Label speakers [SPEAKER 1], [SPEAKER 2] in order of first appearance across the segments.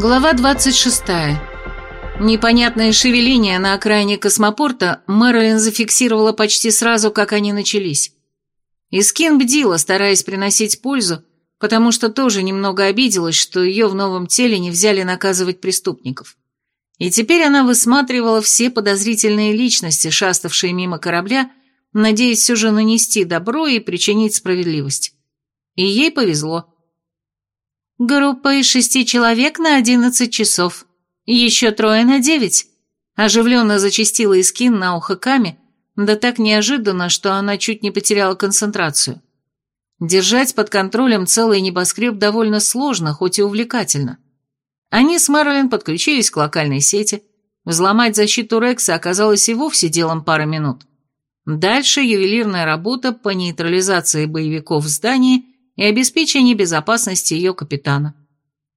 [SPEAKER 1] Глава 26. Непонятное шевеление на окраине космопорта Мэрилин зафиксировала почти сразу, как они начались. Искин бдила, стараясь приносить пользу, потому что тоже немного обиделась, что ее в новом теле не взяли наказывать преступников. И теперь она высматривала все подозрительные личности, шаставшие мимо корабля, надеясь все же нанести добро и причинить справедливость. И ей повезло. «Группа из шести человек на одиннадцать часов. Еще трое на девять», — оживленно зачастила Искин на ухо Ками, да так неожиданно, что она чуть не потеряла концентрацию. Держать под контролем целый небоскреб довольно сложно, хоть и увлекательно. Они с Мэрилин подключились к локальной сети. Взломать защиту Рекса оказалось и вовсе делом пары минут. Дальше ювелирная работа по нейтрализации боевиков в здании и обеспечении безопасности ее капитана.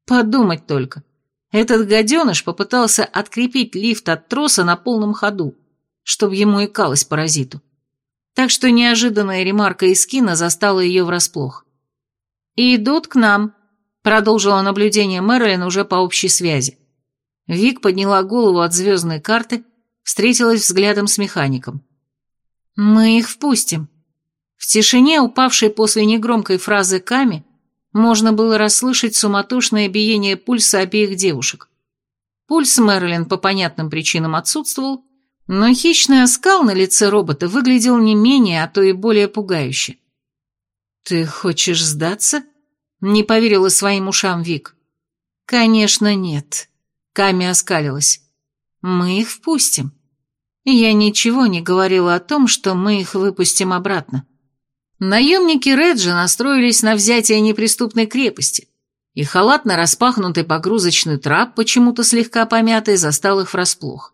[SPEAKER 1] Подумать только. Этот гаденыш попытался открепить лифт от троса на полном ходу, чтобы ему икалось паразиту. Так что неожиданная ремарка из кино застала ее врасплох. «И идут к нам», — продолжила наблюдение Мэрилин уже по общей связи. Вик подняла голову от звездной карты, встретилась взглядом с механиком. «Мы их впустим». В тишине, упавшей после негромкой фразы Ками, можно было расслышать суматошное биение пульса обеих девушек. Пульс Мэрилин по понятным причинам отсутствовал, но хищный оскал на лице робота выглядел не менее, а то и более пугающе. «Ты хочешь сдаться?» — не поверила своим ушам Вик. «Конечно нет», — Ками оскалилась. «Мы их впустим». Я ничего не говорила о том, что мы их выпустим обратно. Наемники Реджи настроились на взятие неприступной крепости, и халатно распахнутый погрузочный трап, почему-то слегка помятый, застал их врасплох.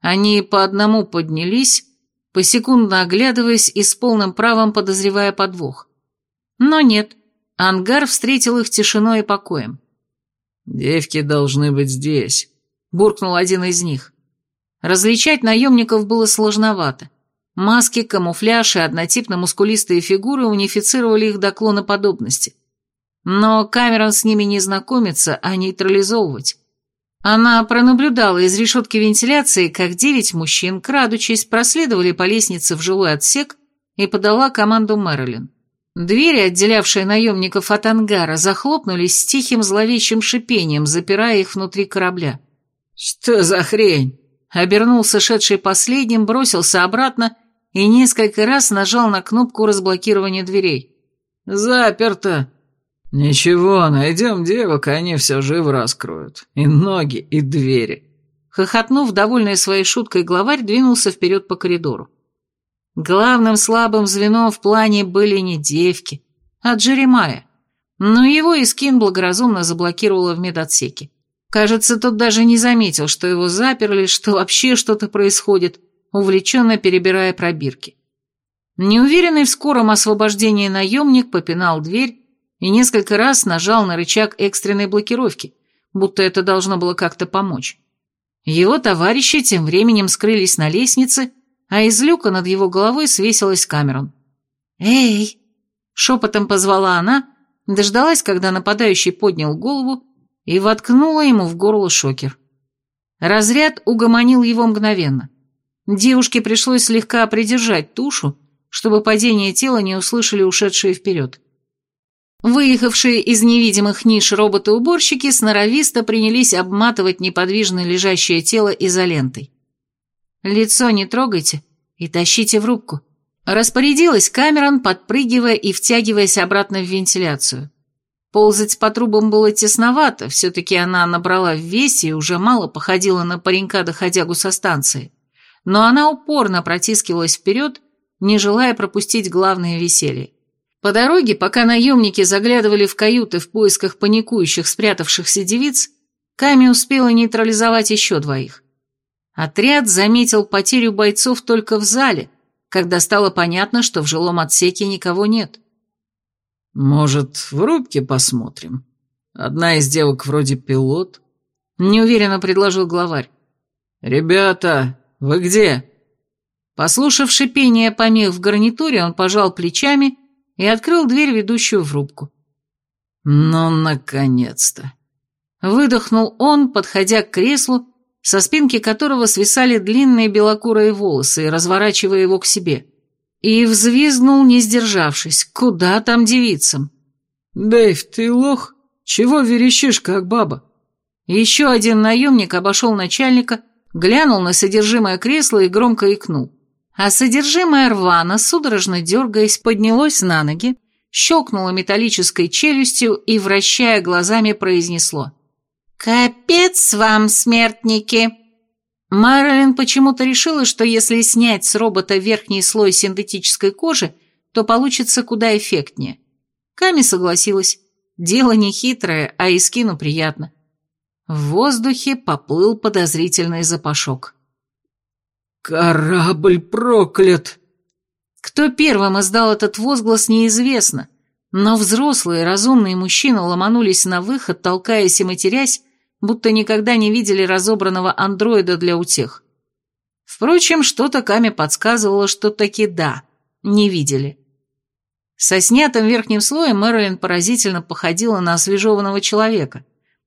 [SPEAKER 1] Они по одному поднялись, посекундно оглядываясь и с полным правом подозревая подвох. Но нет, ангар встретил их тишиной и покоем.
[SPEAKER 2] «Девки должны быть здесь», — буркнул один из них.
[SPEAKER 1] Различать наемников было сложновато. Маски, камуфляж и однотипно мускулистые фигуры унифицировали их до клоноподобности. Но Камерон с ними не знакомится, а нейтрализовывать. Она пронаблюдала из решетки вентиляции, как девять мужчин, крадучись, проследовали по лестнице в жилой отсек и подала команду Мэрилин. Двери, отделявшие наемников от ангара, захлопнулись с тихим зловещим шипением, запирая их внутри корабля.
[SPEAKER 2] «Что за хрень?»
[SPEAKER 1] Обернулся шедший последним, бросился обратно и несколько раз нажал на кнопку разблокирования дверей.
[SPEAKER 2] «Заперто!» «Ничего, найдем девок, они все живо раскроют. И ноги, и двери».
[SPEAKER 1] Хохотнув, довольный своей шуткой, главарь двинулся вперед по коридору. Главным слабым звеном в плане были не девки, а Джеремая. Но его Искин благоразумно заблокировала в медотсеке. Кажется, тот даже не заметил, что его заперли, что вообще что-то происходит, увлеченно перебирая пробирки. Неуверенный в скором освобождении наемник попинал дверь и несколько раз нажал на рычаг экстренной блокировки, будто это должно было как-то помочь. Его товарищи тем временем скрылись на лестнице, а из люка над его головой свесилась Камерон. «Эй!» — шепотом позвала она, дождалась, когда нападающий поднял голову и воткнула ему в горло шокер. Разряд угомонил его мгновенно. Девушке пришлось слегка придержать тушу, чтобы падение тела не услышали ушедшие вперед. Выехавшие из невидимых ниш роботы-уборщики сноровисто принялись обматывать неподвижно лежащее тело изолентой. «Лицо не трогайте и тащите в рубку», распорядилась Камерон, подпрыгивая и втягиваясь обратно в вентиляцию. Ползать по трубам было тесновато, все-таки она набрала в весе и уже мало походила на паренька-доходягу со станции. Но она упорно протискивалась вперед, не желая пропустить главное веселье. По дороге, пока наемники заглядывали в каюты в поисках паникующих спрятавшихся девиц, Ками успела нейтрализовать еще двоих. Отряд заметил потерю бойцов только в зале, когда стало понятно, что в жилом отсеке никого нет.
[SPEAKER 2] «Может, в рубке посмотрим? Одна из девок вроде пилот?»
[SPEAKER 1] Неуверенно предложил главарь.
[SPEAKER 2] «Ребята, вы где?»
[SPEAKER 1] Послушав шипение помех в гарнитуре, он пожал плечами и открыл дверь, ведущую в рубку.
[SPEAKER 2] «Ну, наконец-то!»
[SPEAKER 1] Выдохнул он, подходя к креслу, со спинки которого свисали длинные белокурые волосы, разворачивая его к себе. И взвизгнул, не сдержавшись. Куда там девицам?
[SPEAKER 2] «Дэйв, ты лох? Чего верещишь, как баба?»
[SPEAKER 1] Еще один наемник обошел начальника, глянул на содержимое кресла и громко икнул. А содержимое рвана, судорожно дергаясь, поднялось на ноги, щелкнуло металлической челюстью и, вращая глазами, произнесло. «Капец вам, смертники!» Мэрилин почему-то решила, что если снять с робота верхний слой синтетической кожи, то получится куда эффектнее. Ками согласилась. Дело не хитрое, а и скину приятно. В воздухе поплыл подозрительный запашок.
[SPEAKER 2] «Корабль проклят!»
[SPEAKER 1] Кто первым издал этот возглас, неизвестно, но взрослые разумные мужчины ломанулись на выход, толкаясь и матерясь, будто никогда не видели разобранного андроида для утех. Впрочем, что-то Каме подсказывало, что таки да, не видели. Со снятым верхним слоем Мэрилин поразительно походила на освежеванного человека,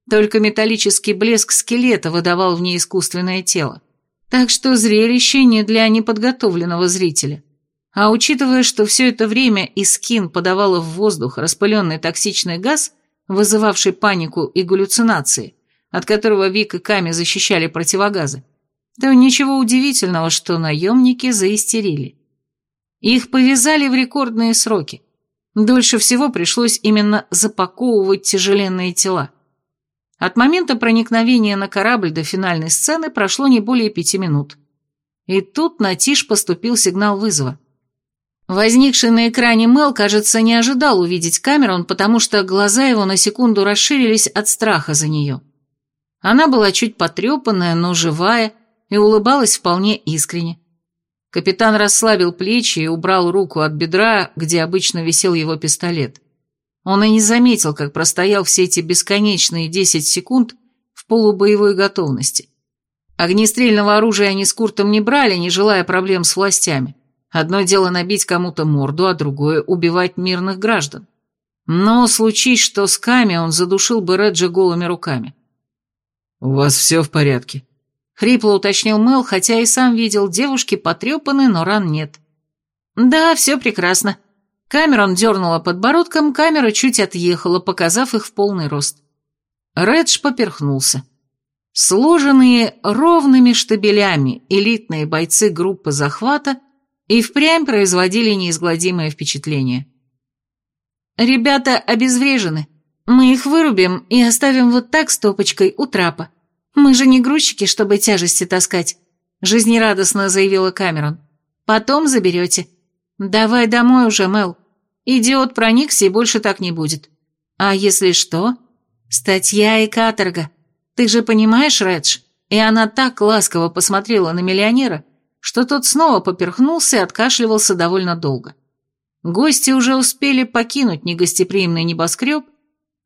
[SPEAKER 1] только металлический блеск скелета выдавал в ней искусственное тело. Так что зрелище не для неподготовленного зрителя. А учитывая, что все это время Искин подавала в воздух распыленный токсичный газ, вызывавший панику и галлюцинации, от которого Вик и Ками защищали противогазы, то ничего удивительного, что наемники заистерили. Их повязали в рекордные сроки. Дольше всего пришлось именно запаковывать тяжеленные тела. От момента проникновения на корабль до финальной сцены прошло не более пяти минут. И тут на Тиш поступил сигнал вызова. Возникший на экране Мел, кажется, не ожидал увидеть Камерон, потому что глаза его на секунду расширились от страха за нее. Она была чуть потрепанная, но живая, и улыбалась вполне искренне. Капитан расслабил плечи и убрал руку от бедра, где обычно висел его пистолет. Он и не заметил, как простоял все эти бесконечные 10 секунд в полубоевой готовности. Огнестрельного оружия они с Куртом не брали, не желая проблем с властями. Одно дело набить кому-то морду, а другое – убивать мирных граждан. Но случись, что с Ками он задушил бы Реджа голыми руками.
[SPEAKER 2] «У вас все в порядке?»
[SPEAKER 1] – хрипло уточнил Мэл, хотя и сам видел, девушки потрепаны, но ран нет. «Да, все прекрасно», Камерон дернула подбородком, камера чуть отъехала, показав их в полный рост. Редж поперхнулся. Сложенные ровными штабелями элитные бойцы группы захвата и впрямь производили неизгладимое впечатление. «Ребята обезврежены. Мы их вырубим и оставим вот так стопочкой у трапа. Мы же не грузчики, чтобы тяжести таскать», — жизнерадостно заявила Камерон. «Потом заберете. Давай домой уже, Мел. Идиот проникся и больше так не будет. А если что? Статья и каторга. Ты же понимаешь, Редж? И она так ласково посмотрела на миллионера, что тот снова поперхнулся и откашливался довольно долго. Гости уже успели покинуть негостеприимный небоскреб,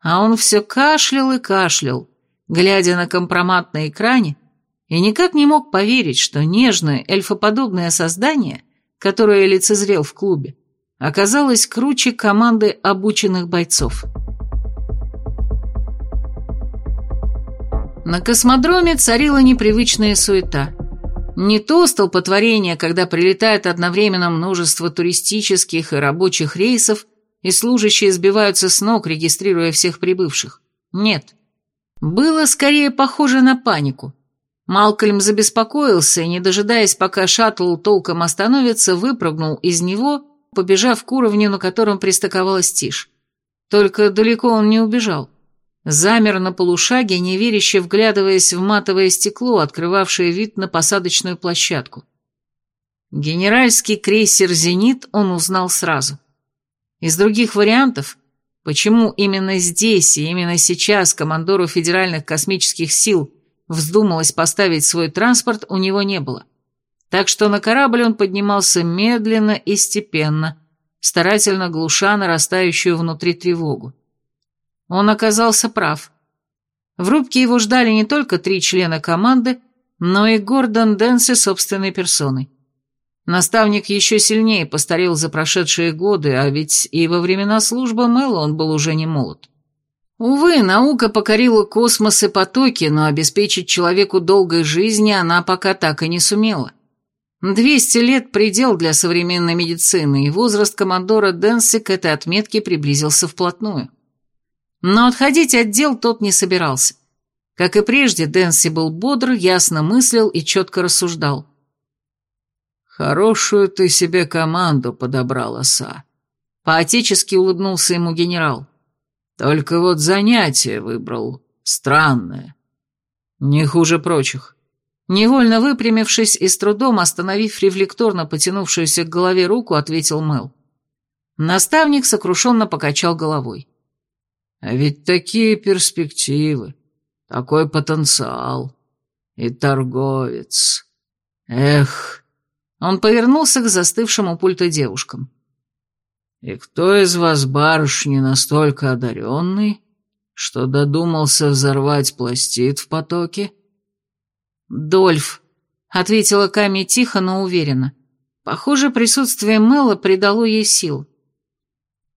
[SPEAKER 1] а он все кашлял и кашлял, глядя на компромат на экране, и никак не мог поверить, что нежное эльфоподобное создание, которое лицезрел в клубе, оказалась круче команды обученных бойцов. На космодроме царила непривычная суета. Не то столпотворение, когда прилетает одновременно множество туристических и рабочих рейсов, и служащие сбиваются с ног, регистрируя всех прибывших. Нет. Было скорее похоже на панику. Малкольм забеспокоился и, не дожидаясь, пока шаттл толком остановится, выпрыгнул из него побежав к уровню, на котором пристыковалась тишь. Только далеко он не убежал. Замер на полушаге, неверяще вглядываясь в матовое стекло, открывавшее вид на посадочную площадку. Генеральский крейсер «Зенит» он узнал сразу. Из других вариантов, почему именно здесь и именно сейчас командору Федеральных космических сил вздумалось поставить свой транспорт, у него не было. — так что на корабль он поднимался медленно и степенно, старательно глуша нарастающую внутри тревогу. Он оказался прав. В рубке его ждали не только три члена команды, но и Гордон Дэнси собственной персоной. Наставник еще сильнее постарел за прошедшие годы, а ведь и во времена службы Мэла он был уже не молод. Увы, наука покорила космос и потоки, но обеспечить человеку долгой жизни она пока так и не сумела. 200 лет – предел для современной медицины, и возраст командора Дэнси к этой отметке приблизился вплотную. Но отходить от дел тот не собирался. Как и прежде, Дэнси был бодр, ясно мыслил и четко рассуждал.
[SPEAKER 2] «Хорошую ты себе команду подобрал, Оса», — поотечески улыбнулся ему генерал. «Только вот занятие выбрал странное.
[SPEAKER 1] Не хуже прочих. Невольно выпрямившись и с трудом остановив рефлекторно потянувшуюся к голове руку, ответил Мэл. Наставник сокрушенно покачал головой.
[SPEAKER 2] «А ведь такие перспективы, такой потенциал. И торговец. Эх!»
[SPEAKER 1] Он повернулся к застывшему пульту девушкам.
[SPEAKER 2] «И кто из вас, барышни, настолько одаренный, что додумался взорвать пластид в потоке?»
[SPEAKER 1] «Дольф», — ответила Ками тихо, но уверенно. Похоже, присутствие Мэла придало ей сил.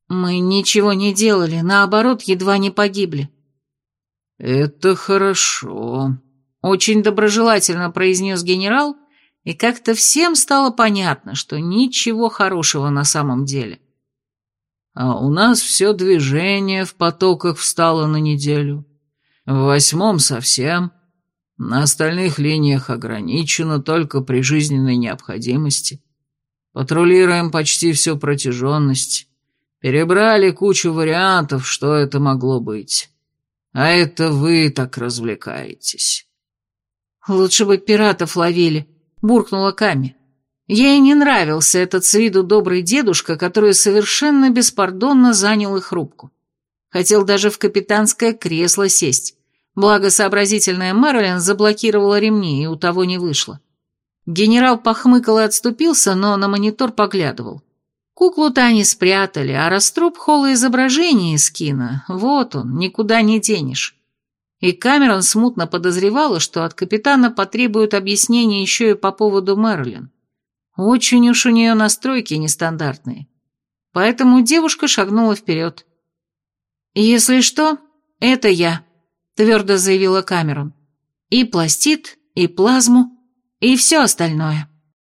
[SPEAKER 1] «Мы ничего не делали, наоборот, едва не погибли».
[SPEAKER 2] «Это хорошо», —
[SPEAKER 1] очень доброжелательно произнес генерал, и как-то всем стало понятно, что ничего хорошего на самом деле.
[SPEAKER 2] «А у нас все движение в потоках встало на неделю. В восьмом совсем». На остальных линиях ограничено только при жизненной необходимости. Патрулируем почти всю протяженность. Перебрали кучу вариантов, что это могло быть. А это вы так развлекаетесь.
[SPEAKER 1] Лучше бы пиратов ловили, буркнула Ками. Ей не нравился этот с виду добрый дедушка, который совершенно беспардонно занял их рубку. Хотел даже в капитанское кресло сесть. Благо, сообразительная Мэрилин заблокировала ремни, и у того не вышло. Генерал похмыкал и отступился, но на монитор поглядывал. Куклу-то они спрятали, а раструб холла изображения из кино, вот он, никуда не денешь. И Камерон смутно подозревала, что от капитана потребуют объяснения еще и по поводу Мэрилин. Очень уж у нее настройки нестандартные. Поэтому девушка шагнула вперед. «Если что, это я», твердо заявила Камерон. И пластид, и плазму, и все остальное.